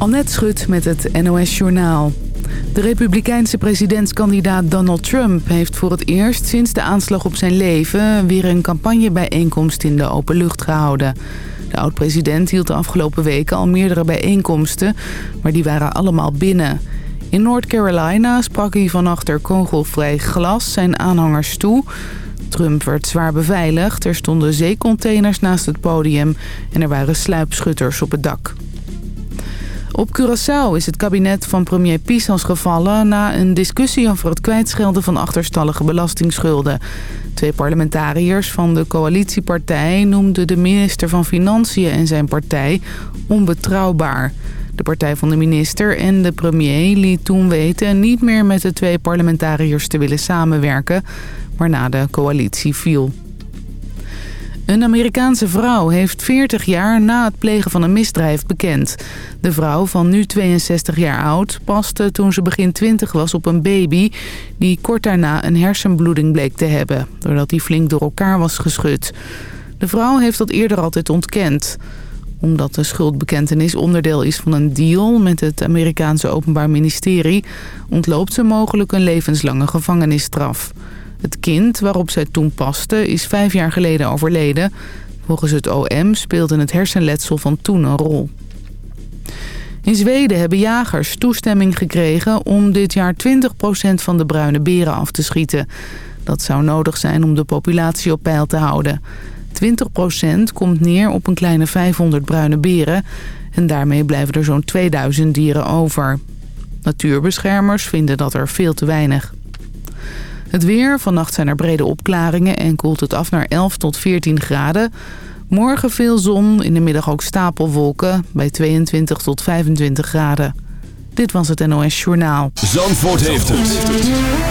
Annette Schut met het NOS Journaal. De republikeinse presidentskandidaat Donald Trump heeft voor het eerst sinds de aanslag op zijn leven... weer een campagnebijeenkomst in de open lucht gehouden. De oud-president hield de afgelopen weken al meerdere bijeenkomsten, maar die waren allemaal binnen. In North Carolina sprak hij van achter kogelvrij glas zijn aanhangers toe... Trump werd zwaar beveiligd. Er stonden zeecontainers naast het podium en er waren sluipschutters op het dak. Op Curaçao is het kabinet van premier Pisas gevallen... na een discussie over het kwijtschelden van achterstallige belastingsschulden. Twee parlementariërs van de coalitiepartij noemden de minister van Financiën en zijn partij onbetrouwbaar. De partij van de minister en de premier liet toen weten niet meer met de twee parlementariërs te willen samenwerken, waarna de coalitie viel. Een Amerikaanse vrouw heeft 40 jaar na het plegen van een misdrijf bekend. De vrouw van nu 62 jaar oud paste toen ze begin 20 was op een baby... die kort daarna een hersenbloeding bleek te hebben... doordat hij flink door elkaar was geschud. De vrouw heeft dat eerder altijd ontkend omdat de schuldbekentenis onderdeel is van een deal met het Amerikaanse Openbaar Ministerie... ontloopt ze mogelijk een levenslange gevangenisstraf. Het kind waarop zij toen paste is vijf jaar geleden overleden. Volgens het OM speelde het hersenletsel van toen een rol. In Zweden hebben jagers toestemming gekregen om dit jaar 20% van de bruine beren af te schieten. Dat zou nodig zijn om de populatie op peil te houden. 20% komt neer op een kleine 500 bruine beren en daarmee blijven er zo'n 2000 dieren over. Natuurbeschermers vinden dat er veel te weinig. Het weer, vannacht zijn er brede opklaringen en koelt het af naar 11 tot 14 graden. Morgen veel zon, in de middag ook stapelwolken bij 22 tot 25 graden. Dit was het NOS Journaal. Zandvoort heeft het.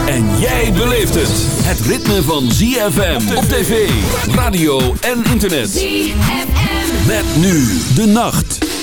En jij beleeft het. Het ritme van ZFM op tv, radio en internet. ZFM. Met nu de nacht.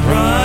right.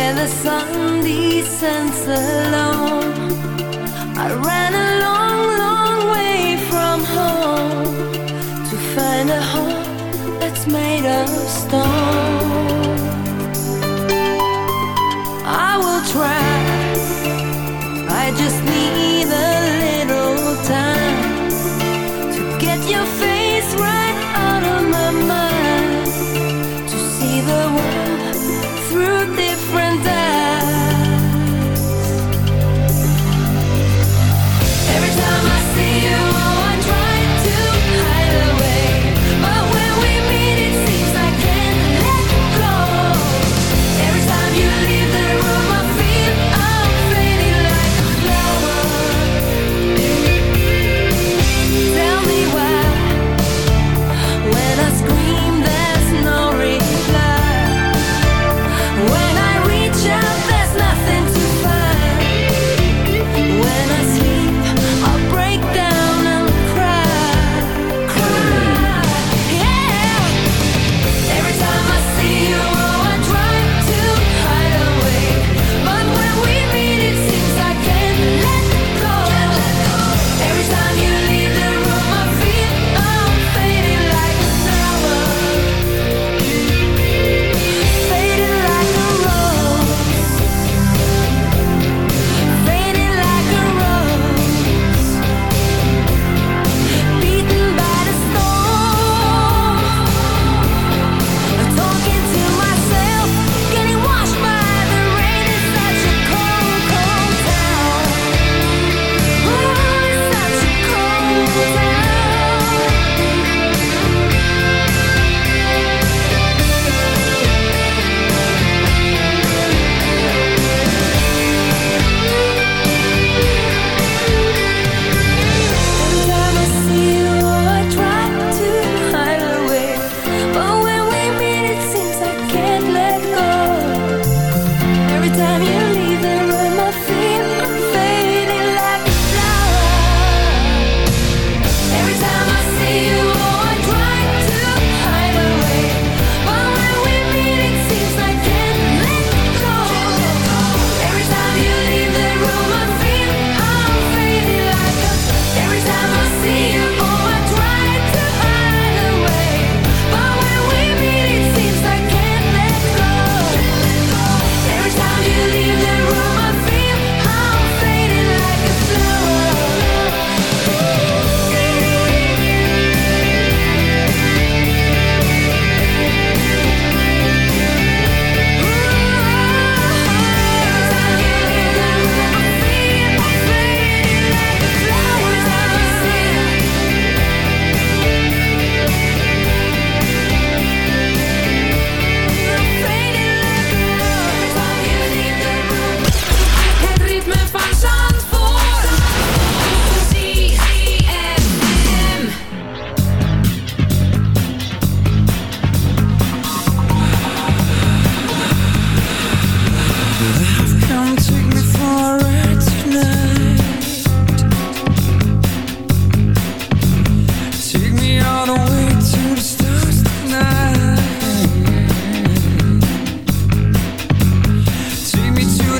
where the sun descends alone. I ran a long, long way from home to find a home that's made of stone. I will try, I just need a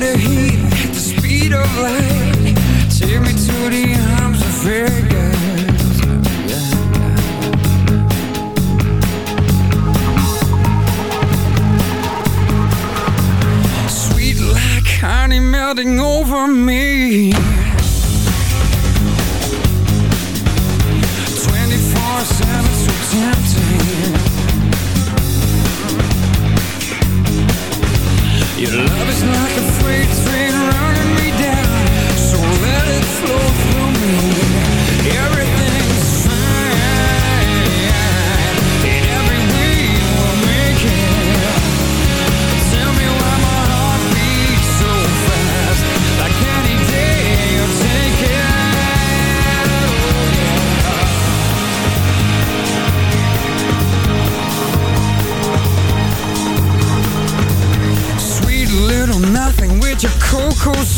the heat, the speed of light. Take me to the arms of fairy God Sweet like honey melting over me. 24-7 so tempting. Your love is not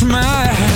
smile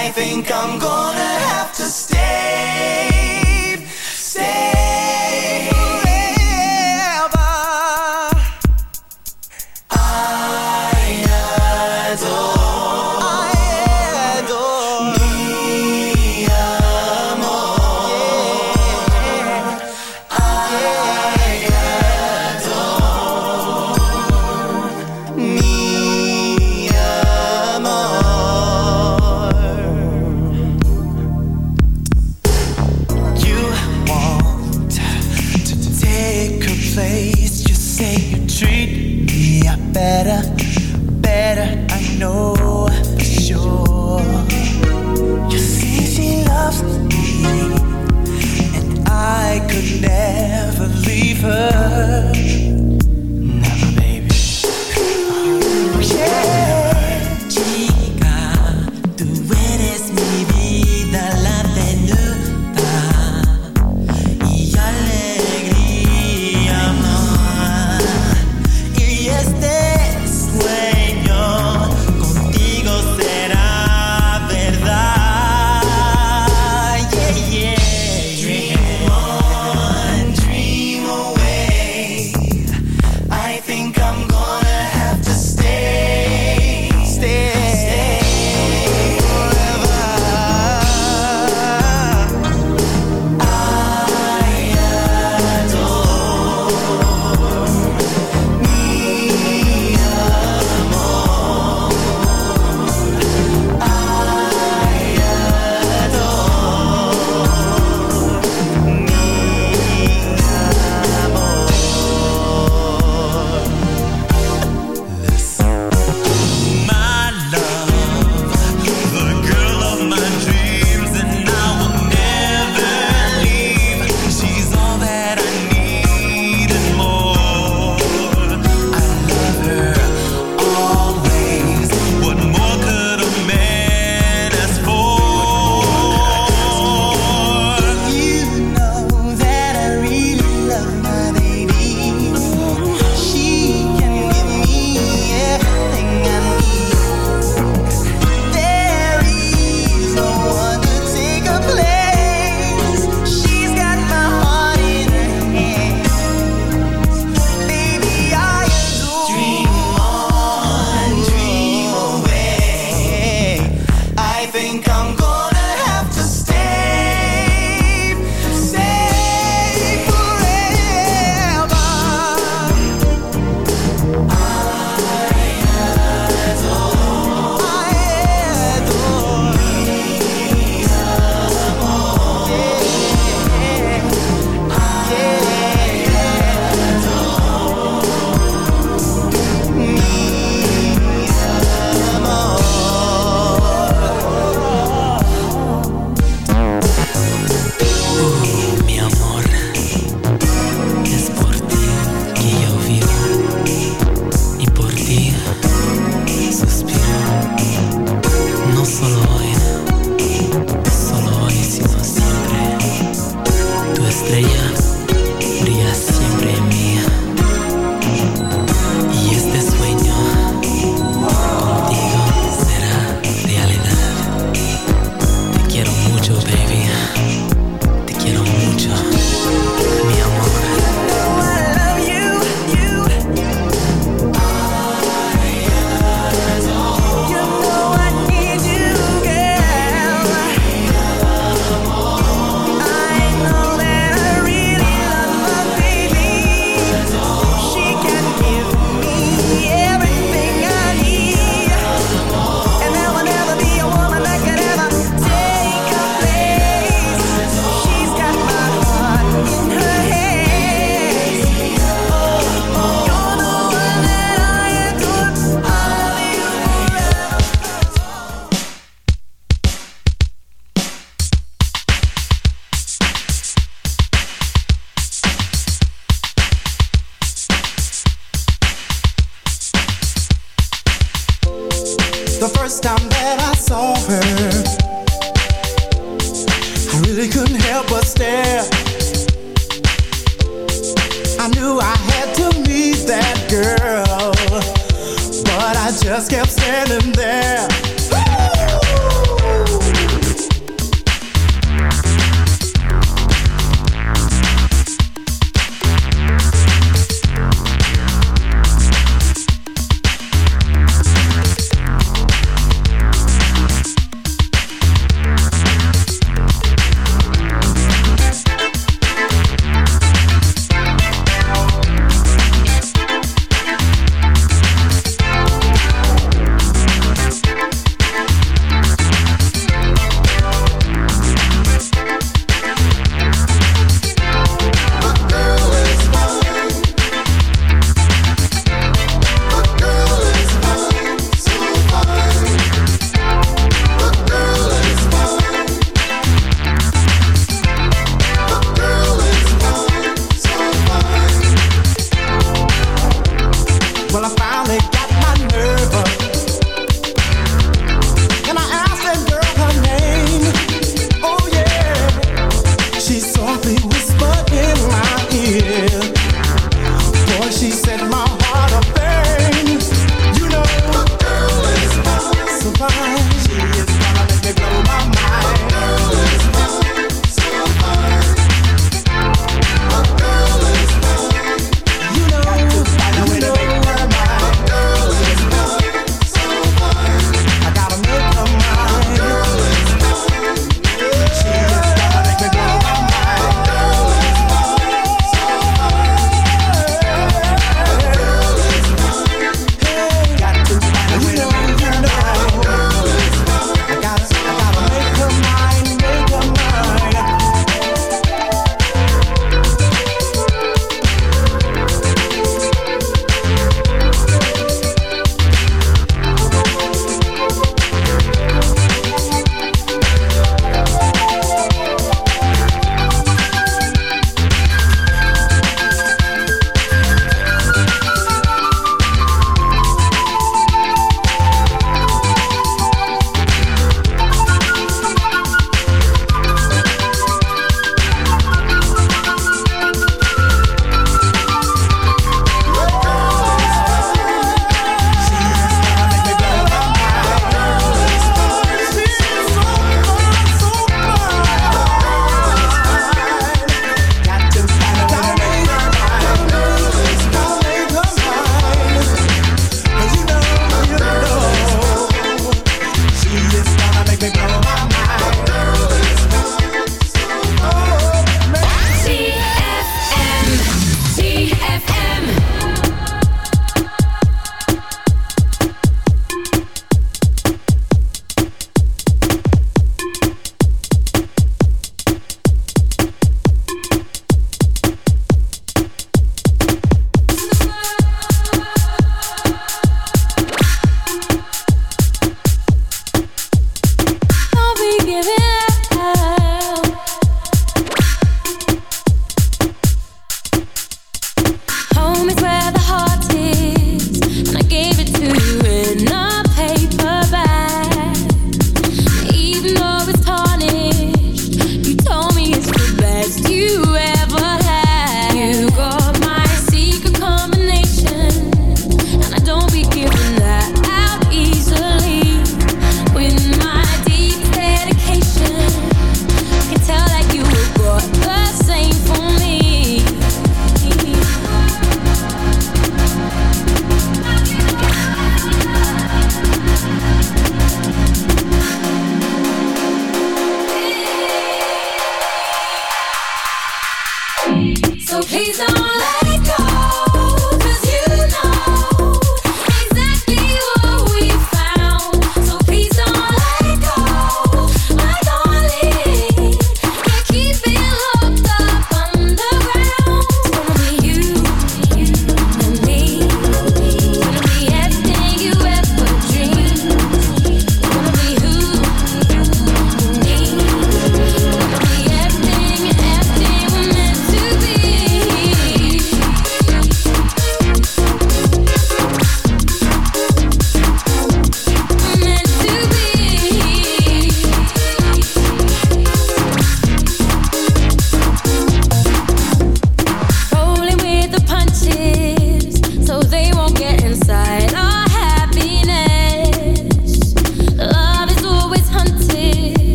I think I'm gonna have to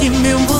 que me one